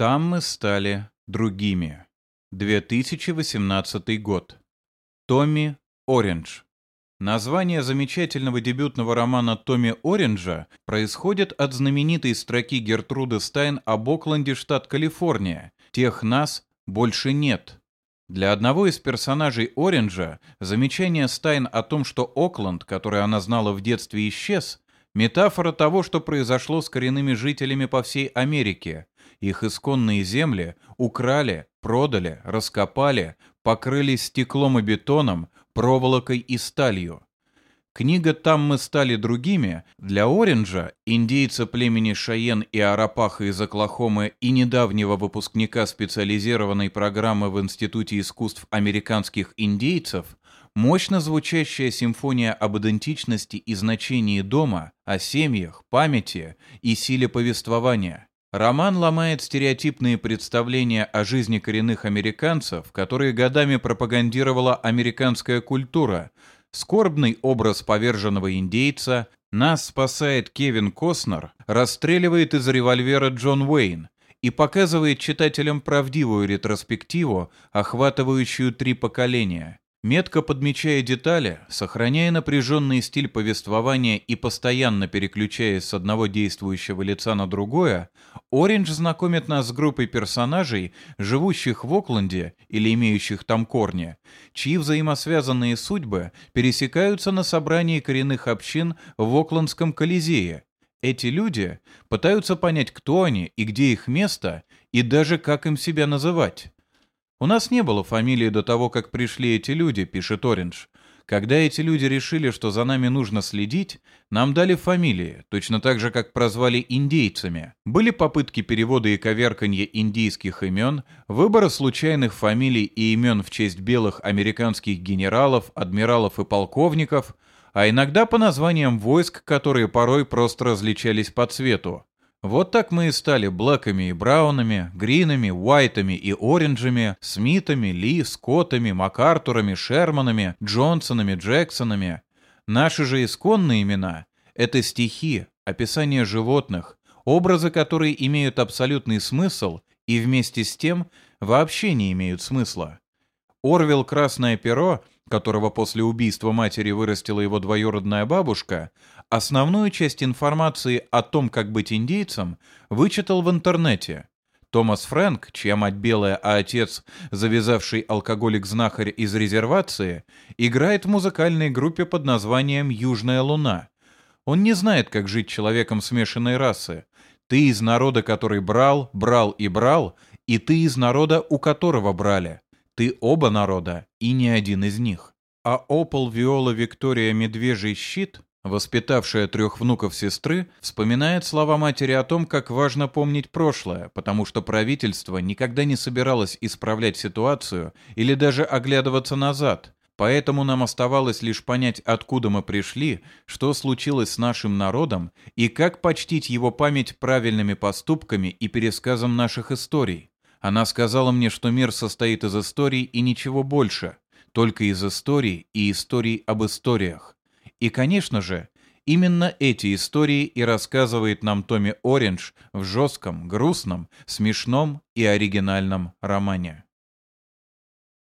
Там мы стали другими. 2018 год. Томми Ориндж. Название замечательного дебютного романа Томми Ориджа происходит от знаменитой строки Гертруды Стайн об Окленде, штат Калифорния. «Тех нас больше нет». Для одного из персонажей Ориджа замечание Стайн о том, что Окленд, который она знала в детстве, исчез, метафора того, что произошло с коренными жителями по всей Америке. Их исконные земли украли, продали, раскопали, покрыли стеклом и бетоном, проволокой и сталью. Книга «Там мы стали другими» для Оринджа, индейца племени Шайен и Арапаха из Оклахомы и недавнего выпускника специализированной программы в Институте искусств американских индейцев, мощно звучащая симфония об идентичности и значении дома, о семьях, памяти и силе повествования – Роман ломает стереотипные представления о жизни коренных американцев, которые годами пропагандировала американская культура. Скорбный образ поверженного индейца, нас спасает Кевин Костнер, расстреливает из револьвера Джон Уэйн и показывает читателям правдивую ретроспективу, охватывающую три поколения. Метко подмечая детали, сохраняя напряженный стиль повествования и постоянно переключаясь с одного действующего лица на другое, Ориндж знакомит нас с группой персонажей, живущих в Окленде или имеющих там корни, чьи взаимосвязанные судьбы пересекаются на собрании коренных общин в Оклендском Колизее. Эти люди пытаются понять, кто они и где их место, и даже как им себя называть. «У нас не было фамилии до того, как пришли эти люди», — пишет Ориндж. «Когда эти люди решили, что за нами нужно следить, нам дали фамилии, точно так же, как прозвали индейцами. Были попытки перевода и коверканья индийских имен, выбора случайных фамилий и имен в честь белых американских генералов, адмиралов и полковников, а иногда по названиям войск, которые порой просто различались по цвету. Вот так мы и стали Блэками и Браунами, Гринами, Уайтами и Оранжами, Смитами, Ли, Скоттами, МакАртурами, Шерманами, Джонсонами, Джексонами. Наши же исконные имена — это стихи, описание животных, образы, которые имеют абсолютный смысл и вместе с тем вообще не имеют смысла. Орвел «Красное перо», которого после убийства матери вырастила его двоюродная бабушка, основную часть информации о том, как быть индейцем, вычитал в интернете. Томас Фрэнк, чья мать белая, а отец, завязавший алкоголик-знахарь из резервации, играет в музыкальной группе под названием «Южная луна». Он не знает, как жить человеком смешанной расы. Ты из народа, который брал, брал и брал, и ты из народа, у которого брали. Ты оба народа, и ни один из них. А Опол Виола Виктория Медвежий Щит, воспитавшая трех внуков сестры, вспоминает слова матери о том, как важно помнить прошлое, потому что правительство никогда не собиралось исправлять ситуацию или даже оглядываться назад, Поэтому нам оставалось лишь понять, откуда мы пришли, что случилось с нашим народом и как почтить его память правильными поступками и пересказом наших историй. Она сказала мне, что мир состоит из историй и ничего больше, только из историй и историй об историях. И, конечно же, именно эти истории и рассказывает нам Томми Ориндж в жестком, грустном, смешном и оригинальном романе.